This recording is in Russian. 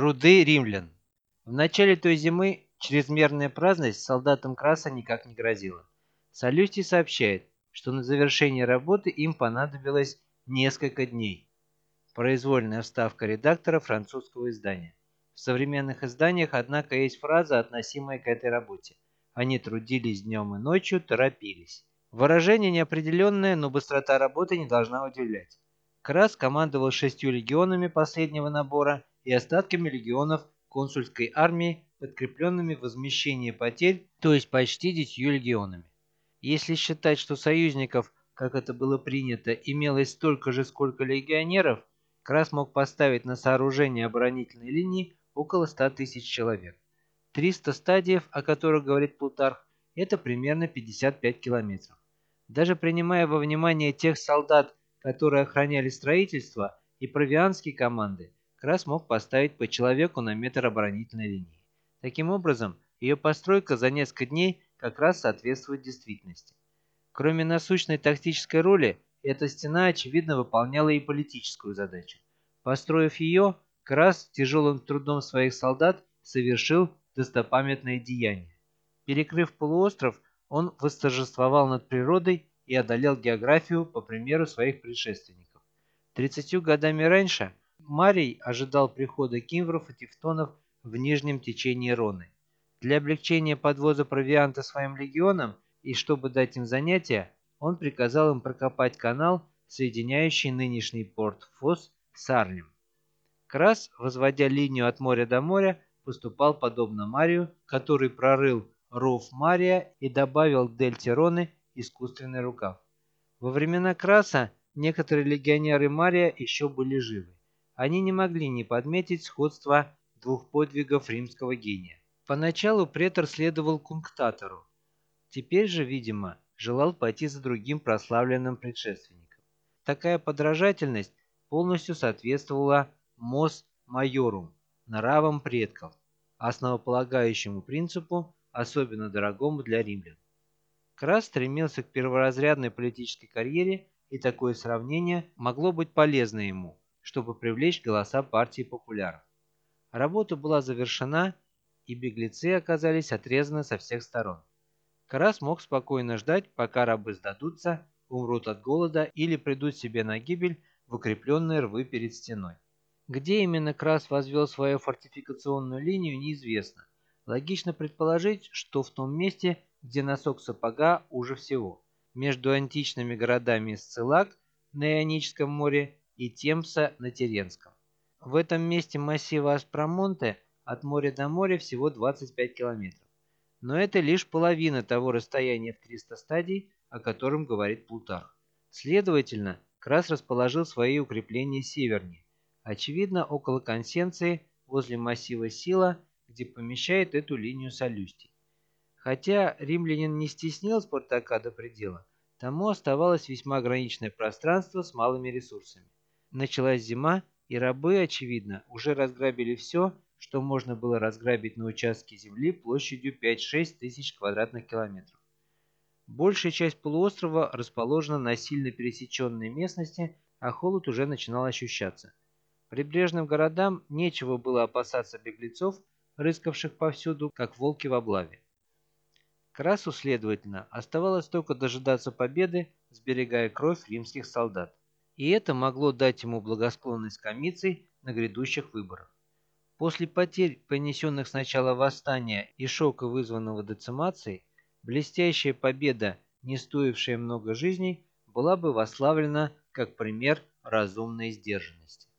Труды римлян. В начале той зимы чрезмерная праздность солдатам Краса никак не грозила. Солюстий сообщает, что на завершение работы им понадобилось несколько дней. Произвольная вставка редактора французского издания. В современных изданиях, однако, есть фраза, относимая к этой работе. Они трудились днем и ночью, торопились. Выражение неопределенное, но быстрота работы не должна удивлять. Крас командовал шестью легионами последнего набора и остатками легионов консульской армии, подкрепленными возмещение потерь, то есть почти десятью легионами. Если считать, что союзников, как это было принято, имелось столько же, сколько легионеров, Крас мог поставить на сооружение оборонительной линии около 100 тысяч человек. 300 стадиев, о которых говорит Плутарх, это примерно 55 километров. Даже принимая во внимание тех солдат, которые охраняли строительство, и провианские команды, Крас мог поставить по человеку на метр оборонительной линии. Таким образом, ее постройка за несколько дней как раз соответствует действительности. Кроме насущной тактической роли, эта стена, очевидно, выполняла и политическую задачу. Построив ее, Крас тяжелым трудом своих солдат совершил достопамятное деяние. Перекрыв полуостров, он восторжествовал над природой и одолел географию по примеру своих предшественников. Тридцатью годами раньше Марий ожидал прихода кимвров и тевтонов в нижнем течении Роны. Для облегчения подвоза провианта своим легионам и чтобы дать им занятия, он приказал им прокопать канал, соединяющий нынешний порт Фос с Арлем. Крас, возводя линию от моря до моря, поступал подобно Марию, который прорыл ров Мария и добавил к дельте Роны искусственный рукав. Во времена Краса некоторые легионеры Мария еще были живы. Они не могли не подметить сходства двух подвигов римского гения. Поначалу претор следовал кунктатору. Теперь же, видимо, желал пойти за другим прославленным предшественником. Такая подражательность полностью соответствовала мос майорум, нравам предков, основополагающему принципу, особенно дорогому для римлян. Крас стремился к перворазрядной политической карьере, и такое сравнение могло быть полезно ему, чтобы привлечь голоса партии популяров. Работа была завершена, и беглецы оказались отрезаны со всех сторон. Крас мог спокойно ждать, пока рабы сдадутся, умрут от голода или придут себе на гибель в укрепленные рвы перед стеной. Где именно Крас возвел свою фортификационную линию, неизвестно. Логично предположить, что в том месте, где носок сапога уже всего, между античными городами Сцилак на Ионическом море и Темса на Теренском. В этом месте массива Аспромонте от моря до моря всего 25 километров. Но это лишь половина того расстояния в 300 стадий, о котором говорит Плутарх. Следовательно, Крас расположил свои укрепления севернее, очевидно, около Консенции, возле массива Сила, где помещает эту линию Солюстий. Хотя римлянин не стеснил Спартака до предела, тому оставалось весьма ограниченное пространство с малыми ресурсами. Началась зима, и рабы, очевидно, уже разграбили все, что можно было разграбить на участке земли площадью 5-6 тысяч квадратных километров. Большая часть полуострова расположена на сильно пересеченной местности, а холод уже начинал ощущаться. Прибрежным городам нечего было опасаться беглецов, рыскавших повсюду, как волки в облаве. Красу, следовательно, оставалось только дожидаться победы, сберегая кровь римских солдат. И это могло дать ему благосклонность комиций на грядущих выборах. После потерь, понесенных сначала восстания и шока, вызванного децимацией, блестящая победа, не стоившая много жизней, была бы восславлена как пример разумной сдержанности.